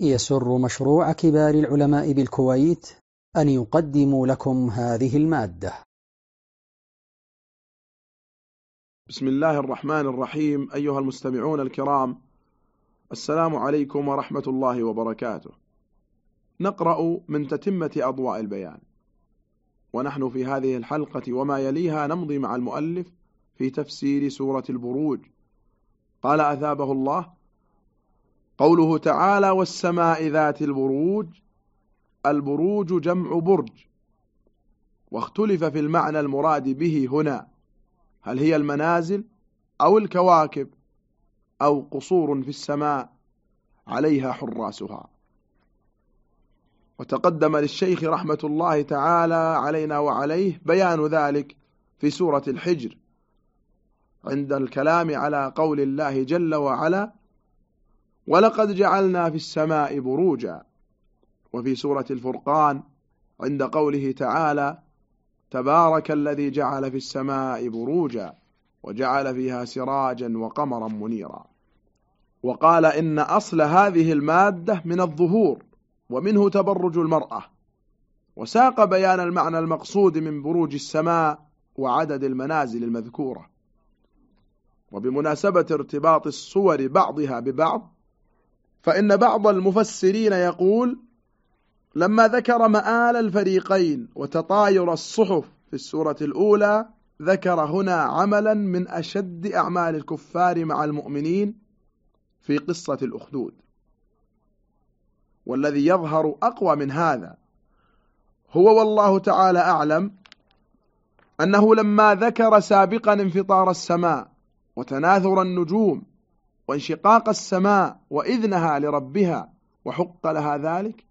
يسر مشروع كبار العلماء بالكويت أن يقدم لكم هذه المادة. بسم الله الرحمن الرحيم أيها المستمعون الكرام السلام عليكم ورحمة الله وبركاته. نقرأ من تتمة أضواء البيان. ونحن في هذه الحلقة وما يليها نمضي مع المؤلف في تفسير سورة البروج. قال أثابه الله قوله تعالى والسماء ذات البروج البروج جمع برج. واختلف في المعنى المراد به هنا. هل هي المنازل أو الكواكب أو قصور في السماء؟ عليها حراسها. وتقدم للشيخ رحمة الله تعالى علينا وعليه بيان ذلك في سورة الحجر. عند الكلام على قول الله جل وعلا ولقد جعلنا في السماء بروجا وفي سورة الفرقان عند قوله تعالى تبارك الذي جعل في السماء بروجا وجعل فيها سراجا وقمرا منيرا. وقال إن أصل هذه المادة من الظهور ومنه تبرج المرأة. وساق بيان المعنى المقصود من بروج السماء وعدد المنازل المذكورة. وبمناسبة ارتباط الصور بعضها ببعض فإن بعض المفسرين يقول لما ذكر مآل الفريقين وتطاير الصحف في السورة الأولى ذكر هنا عملا من أشد أعمال الكفار مع المؤمنين في قصة الأخدود. والذي يظهر أقوى من هذا هو والله تعالى أعلم أنه لما ذكر سابقا انفطار السماء وتناثر النجوم وانشقاق السماء وإذنها لربها وحق لها ذلك.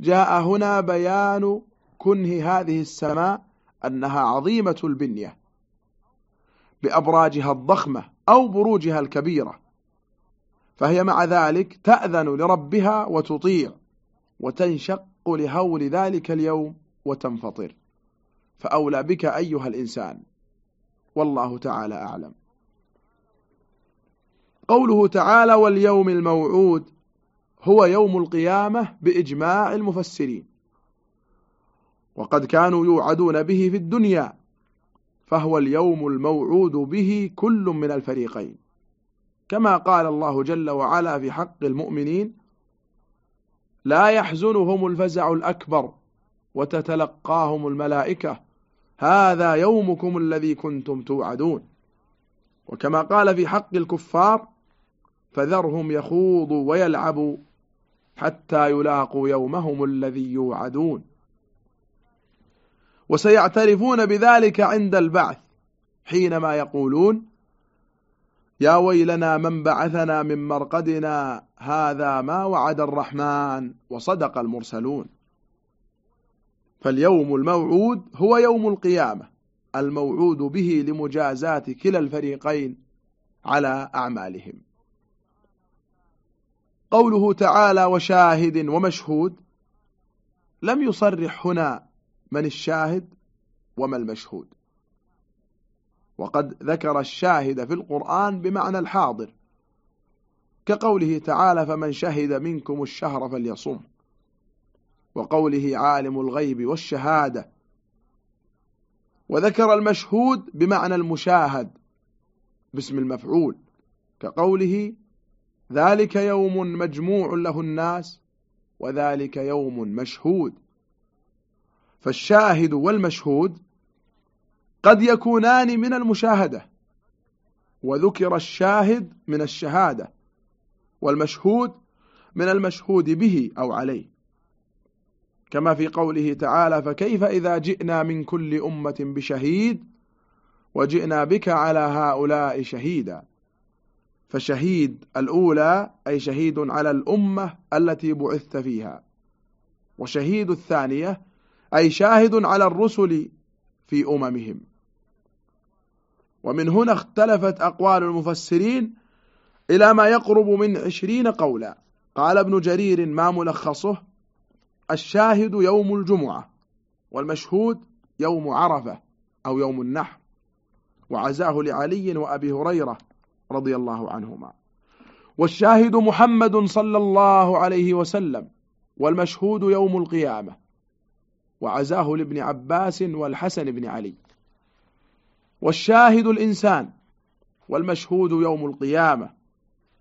جاء هنا بيان كنه هذه السماء أنها عظيمة البنية بأبراجها الضخمة أو بروجها الكبيرة فهي مع ذلك تأذن لربها وتطيع وتنشق لهول ذلك اليوم وتنفطر. فأولى بك أيها الإنسان والله تعالى أعلم. قوله تعالى واليوم الموعود هو يوم القيامة بإجماع المفسرين. وقد كانوا يوعدون به في الدنيا فهو اليوم الموعود به كل من الفريقين. كما قال الله جل وعلا في حق المؤمنين لا يحزنهم الفزع الأكبر وتتلقاهم الملائكة هذا يومكم الذي كنتم توعدون. وكما قال في حق الكفار فذرهم يخوضوا ويلعبوا حتى يلاقوا يومهم الذي يوعدون. وسيعترفون بذلك عند البعث حينما يقولون يا ويلنا من بعثنا من مرقدنا هذا ما وعد الرحمن وصدق المرسلون. فاليوم الموعود هو يوم القيامة الموعود به لمجازات كلا الفريقين على أعمالهم. قوله تعالى وشاهد ومشهود لم يصرح هنا من الشاهد وما المشهود. وقد ذكر الشاهد في القرآن بمعنى الحاضر كقوله تعالى فمن شهد منكم الشهر فليصم وقوله عالم الغيب والشهادة وذكر المشهود بمعنى المشاهد باسم المفعول كقوله ذلك يوم مجموع له الناس وذلك يوم مشهود. فالشاهد والمشهود قد يكونان من المشاهدة وذكر الشاهد من الشهادة والمشهود من المشهود به أو عليه. كما في قوله تعالى فكيف إذا جئنا من كل أمة بشهيد وجئنا بك على هؤلاء شهيدا؟ فشهيد الأولى أي شهيد على الأمة التي بعثت فيها. وشهيد الثانية أي شاهد على الرسل في أممهم. ومن هنا اختلفت أقوال المفسرين إلى ما يقرب من عشرين قولا. قال ابن جرير ما ملخصه؟ الشاهد يوم الجمعة والمشهود يوم عرفة أو يوم النحر. وعزاه لعلي وأبي هريرة رضي الله عنهما. والشاهد محمد صلى الله عليه وسلم والمشهود يوم القيامة. وعزاه لابن عباس والحسن بن علي. والشاهد الإنسان والمشهود يوم القيامة.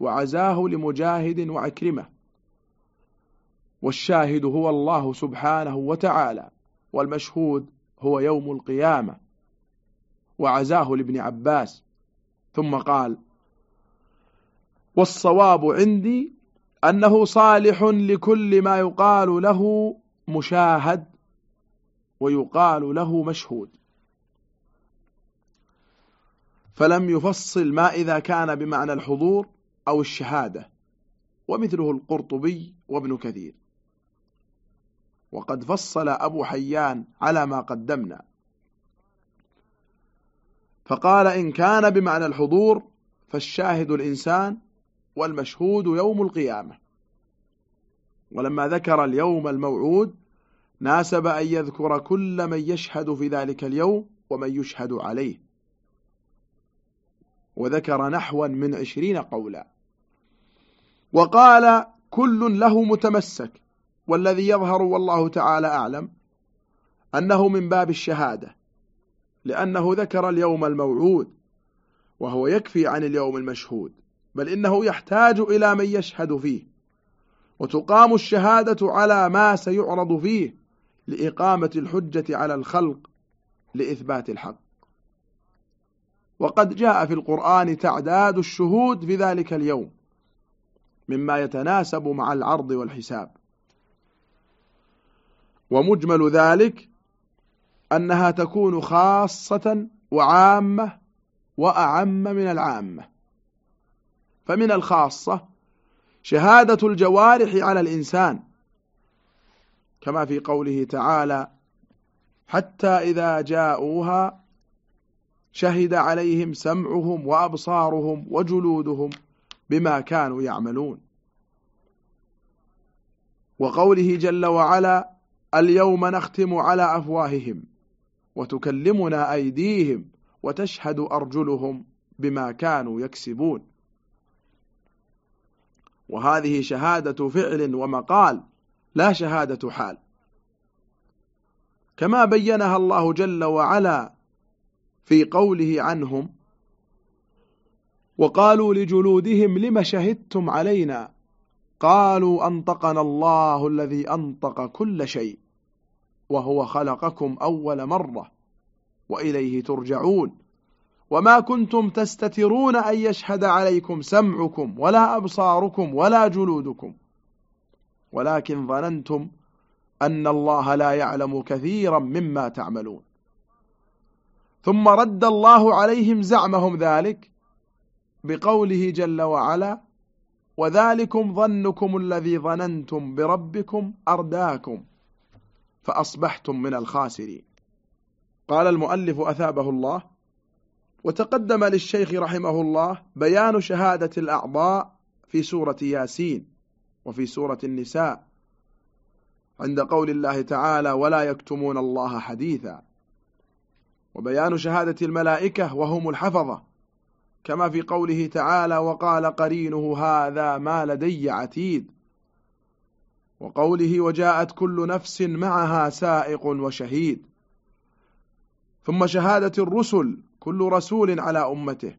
وعزاه لمجاهد وعكرمة. والشاهد هو الله سبحانه وتعالى. والمشهود هو يوم القيامة. وعزاه لابن عباس. ثم قال والصواب عندي أنه صالح لكل ما يقال له مشاهد ويقال له مشهود. فلم يفصل ما إذا كان بمعنى الحضور أو الشهادة ومثله القرطبي وابن كثير. وقد فصل أبو حيان على ما قدمنا. فقال إن كان بمعنى الحضور فالشاهد الإنسان والمشهود يوم القيامة. ولما ذكر اليوم الموعود ناسب أن يذكر كل من يشهد في ذلك اليوم ومن يشهد عليه. وذكر نحوا من عشرين قولا. وقال كل له متمسك والذي يظهر والله تعالى أعلم أنه من باب الشهادة لأنه ذكر اليوم الموعود وهو يكفي عن اليوم المشهود. بل إنه يحتاج إلى من يشهد فيه. وتقام الشهادة على ما سيعرض فيه لإقامة الحجة على الخلق لإثبات الحق. وقد جاء في القرآن تعداد الشهود في ذلك اليوم مما يتناسب مع العرض والحساب. ومجمل ذلك أنها تكون خاصة وعامة وأعم من العامة. فمن الخاصة شهادة الجوارح على الإنسان كما في قوله تعالى حتى إذا جاءوها شهد عليهم سمعهم وأبصارهم وجلودهم بما كانوا يعملون. وقوله جل وعلا اليوم نختم على أفواههم وتكلمنا أيديهم وتشهد أرجلهم بما كانوا يكسبون. وهذه شهادة فعل ومقال لا شهادة حال. كما بينها الله جل وعلا في قوله عنهم وقالوا لجلودهم لم شهدتم علينا؟ قالوا أنطقنا الله الذي أنطق كل شيء وهو خلقكم أول مرة وإليه ترجعون. وما كنتم تستترون أن يشهد عليكم سمعكم ولا أبصاركم ولا جلودكم. ولكن ظننتم أن الله لا يعلم كثيرا مما تعملون. ثم رد الله عليهم زعمهم ذلك بقوله جل وعلا وذلكم ظنكم الذي ظننتم بربكم أرداكم فأصبحتم من الخاسرين. قال المؤلف أثابه الله وتقدم للشيخ رحمه الله بيان شهادة الأعضاء في سورة ياسين وفي سورة النساء عند قول الله تعالى ولا يكتمون الله حديثا وبيان شهادة الملائكة وهم الحفظة كما في قوله تعالى وقال قرينه هذا ما لدي عتيد وقوله وجاءت كل نفس معها سائق وشهيد ثم شهادة الرسل كل رسول على أمته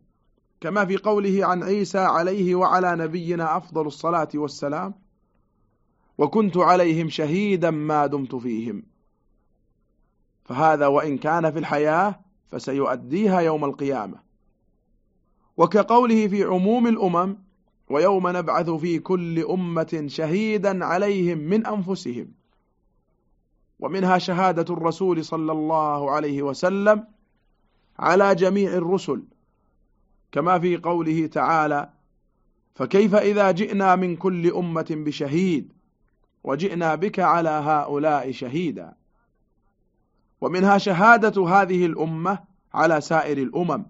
كما في قوله عن عيسى عليه وعلى نبينا أفضل الصلاة والسلام وكنت عليهم شهيدا ما دمت فيهم فهذا وإن كان في الحياة فسيؤديها يوم القيامة. وكقوله في عموم الأمم ويوم نبعث في كل أمة شهيدا عليهم من أنفسهم ومنها شهادة الرسول صلى الله عليه وسلم على جميع الرسل كما في قوله تعالى فكيف إذا جئنا من كل أمة بشهيد وجئنا بك على هؤلاء شهيدا؟ ومنها شهادة هذه الأمة على سائر الأمم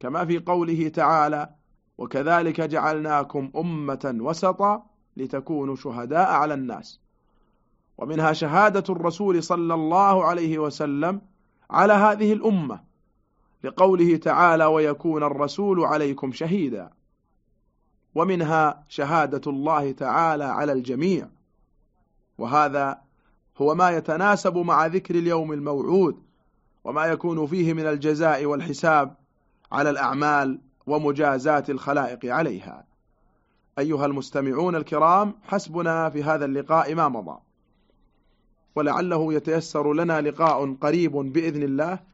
كما في قوله تعالى وكذلك جعلناكم أمة وسطا لتكونوا شهداء على الناس. ومنها شهادة الرسول صلى الله عليه وسلم على هذه الأمة لقوله تعالى ويكون الرسول عليكم شهيدا. ومنها شهادة الله تعالى على الجميع. وهذا هو ما يتناسب مع ذكر اليوم الموعود وما يكون فيه من الجزاء والحساب على الأعمال ومجازات الخلائق عليها. أيها المستمعون الكرام حسبنا في هذا اللقاء ما مضى. ولعله يتيسر لنا لقاء قريب بإذن الله.